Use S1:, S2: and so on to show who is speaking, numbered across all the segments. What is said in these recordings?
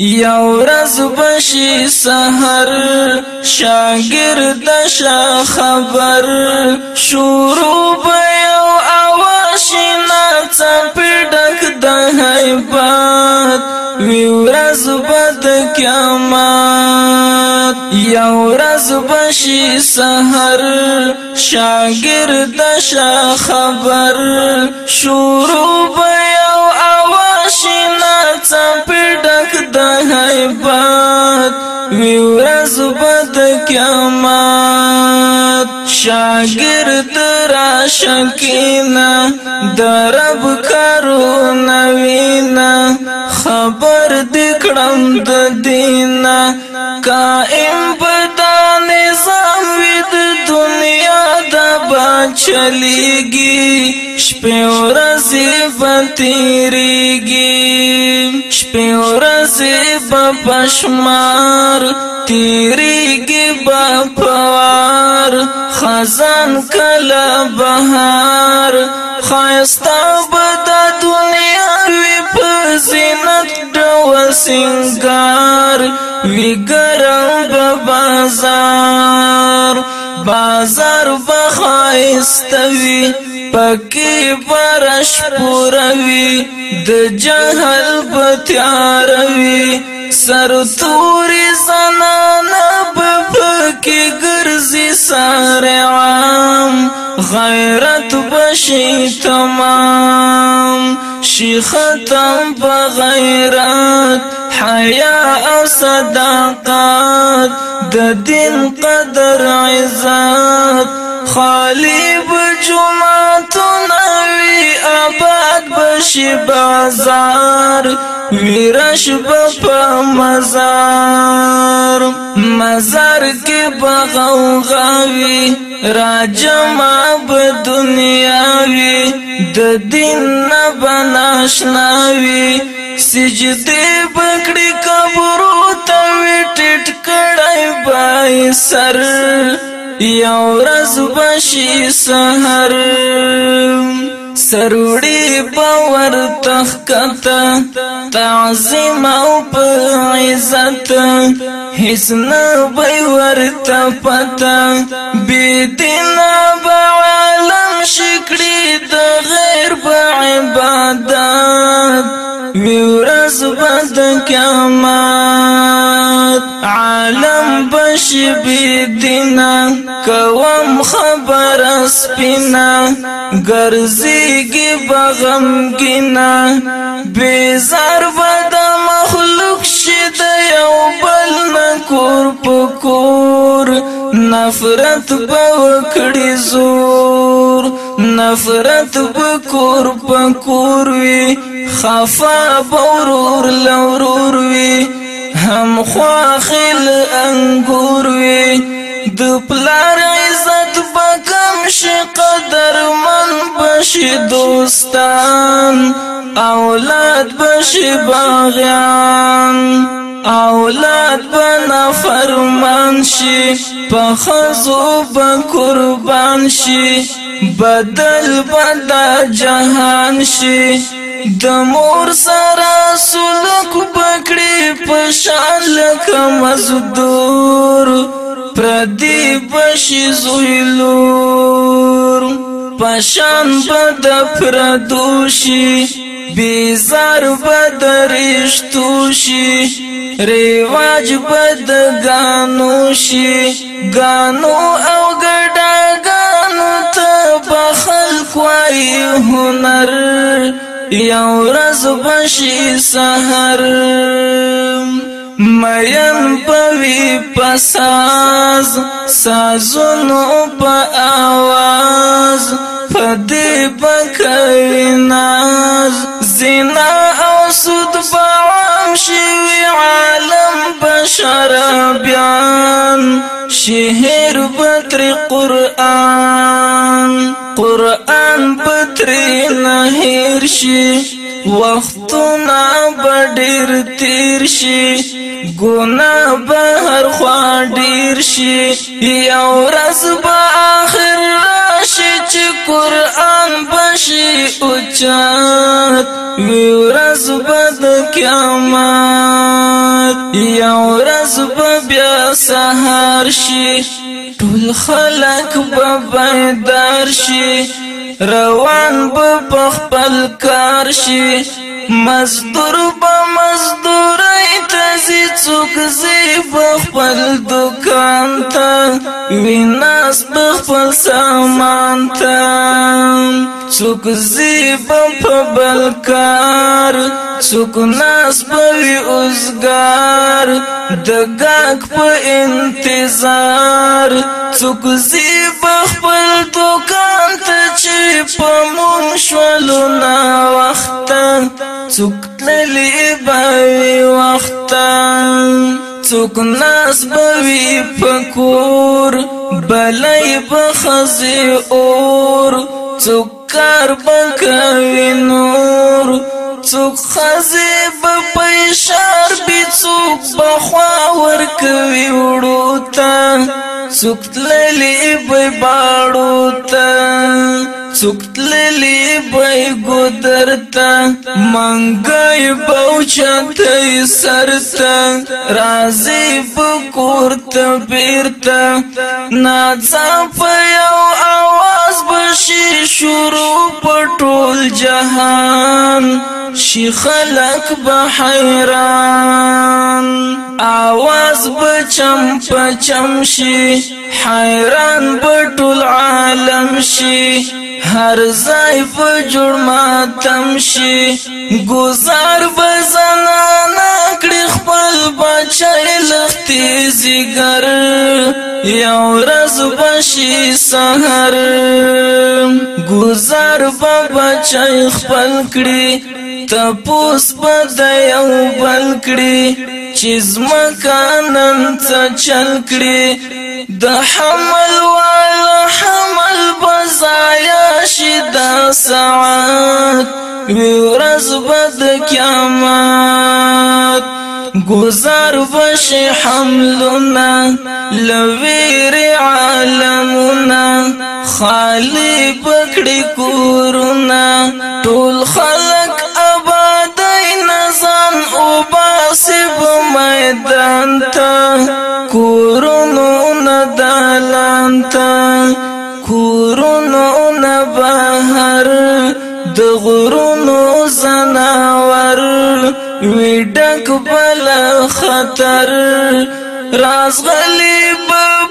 S1: یو رز بشی سحر شاگرد شا خبر شروع بیو آواشی ناتا پیڑک دہائی بات ویو رز بد کیامات یو رز بشی سحر شاگرد شا خبر شروع بیو آواشی ناتا قیامت شاگرد را شکینا درب کرو نوینا خبر دکړم د دینا کائن چلیږي شپه ورځې بنتيريږي شپه ورځې بپشمار تیریږي بپوار خزان کله بهار خاستا بد دنیا وی په زینت ډول سنگار وی ګرم په بازار بازار بخاستوي پکی برش پوروي د جهل په تیاروي سر توري زنا غیرت بشی تمام شی ختم بغیرت حیا او صداقت د دین قدر عزت خالی بجمعتنا وی آباد بشی بازار میرش په مزار مزار کې بغوغاوي راجم اب دنیاوي د دین نه بناشناوي سجدي پکړي قبر ته وټټ کړای بای سر یو رز بشي سحر سروڑی باور تخکتا تعظیم او پا عزت حس نبی ورطا پتا بیدینا با عالم شکری دا غیر با عبادت ویورز بد کامات عالم بش بيدنا کوم خبر سپینا ګرځيږي بغم کینا بیزار ود مخلوق شید یو بل نکور پکور نفرت بوکړي زور نفرت بکور پکور وی خفا بورور لورور وی هم خواخل انګور وي د پلار عزت بکم شي قدر من بشي دوستان اولاد بشي باغیان اولاد بنا فرمان شي په خزو به قربان شي بدل بدا جهان شي د مور سره سلک پکړې پشان لکه مزدور پردی بشي زویلور پشان بد پردوشي بیزار بد رشتوشي ریواج بد گانوشي گانو او ګډا گانو ته بخل کوي هنر یو ورځ بشي سحر میم پوی پساز سازونو په आवाज فدی بکوی ناز زنا او سود بعام شوی عالم بشرابیان شهر بطر قرآن قرآن تن پتری نهیر شي وختونه بډیر تیر شي ګنا بهر خوا ډیر شي یو رس به آخر راشي چې قران بشي اوچات یو رس به د قیامت یو رس به بیا سهار شي ټول خلک به بیدار شي روان په خپل کار شي مزدور په مزدور تزي څوک زی په خپل دکان ته ویناس په خپل سامان ته څوک زیبم په بلکار څوک ناس په اوسګار د ګاک په انتظار څوک زیبم بخبل دکان ته چې پمون شولو نا وخت څوک للی به وخت څوک ناس به پکور بلای بخزي اور څوک کار بکوي نور څوک خزه په پېشار به څوک بخوا ور کوي وړو تا څوک تللې به باړو تا څوکتللی بای ګودرتا منګای بوچت سرتا رازی بکورت بیرتا ناڅاپ یو شي شروع پټول جهان شي خلق به حیران आवाज بچم پچم شي حیران بټول عالم شي هر ځای په جوړ ماتم شي گزار بزنانه کړی خپل بچی لختی زیګر یو ورځ بشي سحر گزار به بچی خپل کړی تپوس بد یو بل کړی چیز مکانن څه چل کړی د حمل والا حمل بزایا شي د سعادت ورز بد قیامت گزار بش حملنا لویر عالمنا خالی پکڑی کورونا ټول خلق وی ډک بل خطر راز غلی په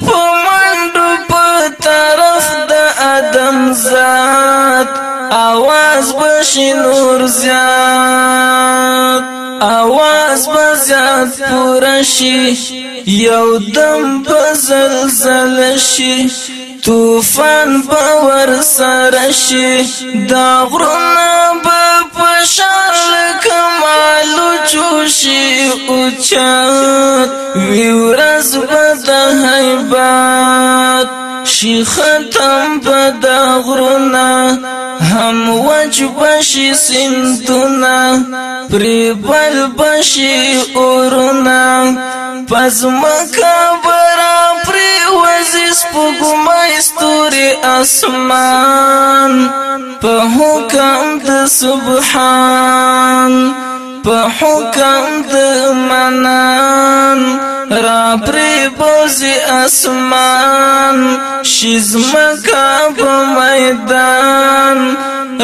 S1: منډو په طرف د ادم ذات اواز بشي نور زیات اواز بزیات پورشي یو دم بزلزل شي توفان باور سره شي دا غرونه به پشال کمالو چوشي اوچات ویورز بد حیبات شي ختم بد غرونه هم وج بشي سندونه پری بل بشي اورونه پزمکه سپوږمۍ ستوري اسمان په حکم د سبحان په حکم د منان را پری بوزي اسمان شزمکا په میدان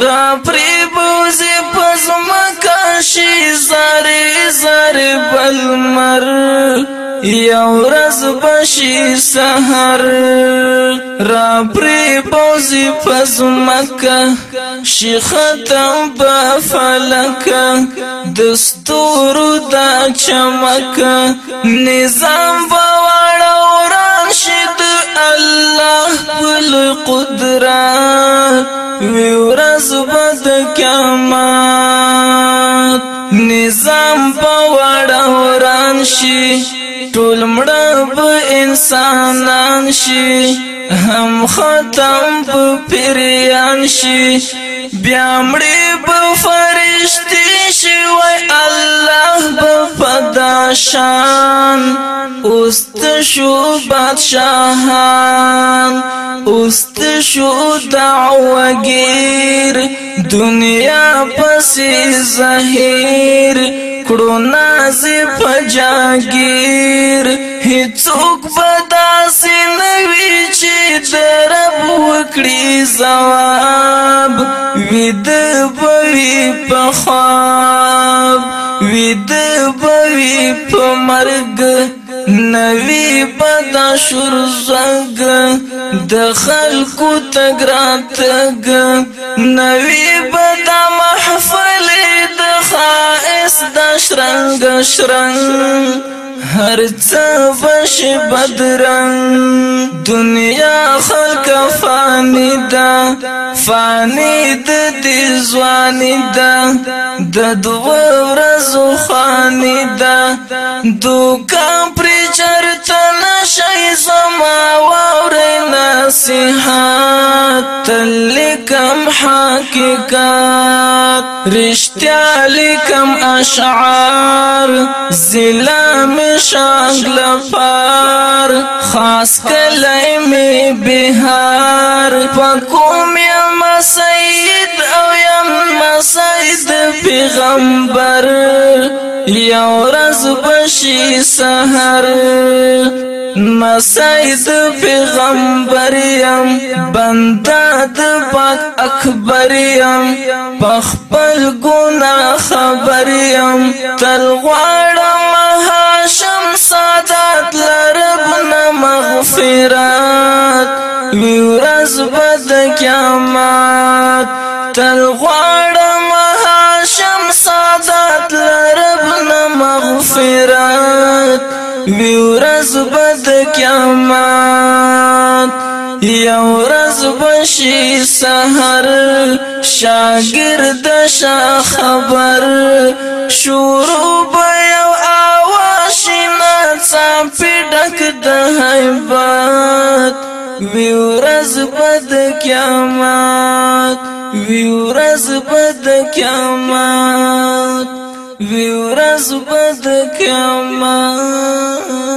S1: را پری بوزي پزمکا شي زارې زارې بلمر یو ورځ بشي سحر را پرې بوزي پزمکه شي ختم په فلکه دستور د چمکه نظام وواړه وران شي د الله بل قدرت وی ورځ بد کمال شي ټول مړه انسانان شي هم ختم په پیری بیان شي بیا مړې په فرشتي شي وای الله په فدا شان اوست شو بادشاہان اوست شو دعوګیر دنیا پسې زهیر کړو ناز په جاګیر هیڅوک به داسې نه وي چې د رب وکړي ثواب ویده به وي په خواب ویده به وي په مرګ نوی پتا شور زنګ د خلکو تګرات تګ نوی پتا محفل د خاص د شرنګ شرنګ هر څه بش بدرنګ دنیا خلق فانی دا فانی د دې ځواني دا د دوه ورځو خانی دا دوکان پر چرته حقیقت رشتیا لکم اشعار زلام شاگ لپار خاص کلائی می بہار پکوم یم سید او یا یم سید پیغمبر یو رز بشی سحر مسید پیغمبر یم بنده د پاک اکبر یم پخپل ګنا خبر یم تل غواړم هاشم سادات لرب نه مغفرات وی ورځ بد قیامت تل غواړم آخرت وی ورځ بد قیامت یو ورځ بشي سحر شاګرد شا خبر شروع یو آواشنا څپې ډک د هیبت وی ورځ بد قیامت وی ورځ بد قیامت ورځ بد کما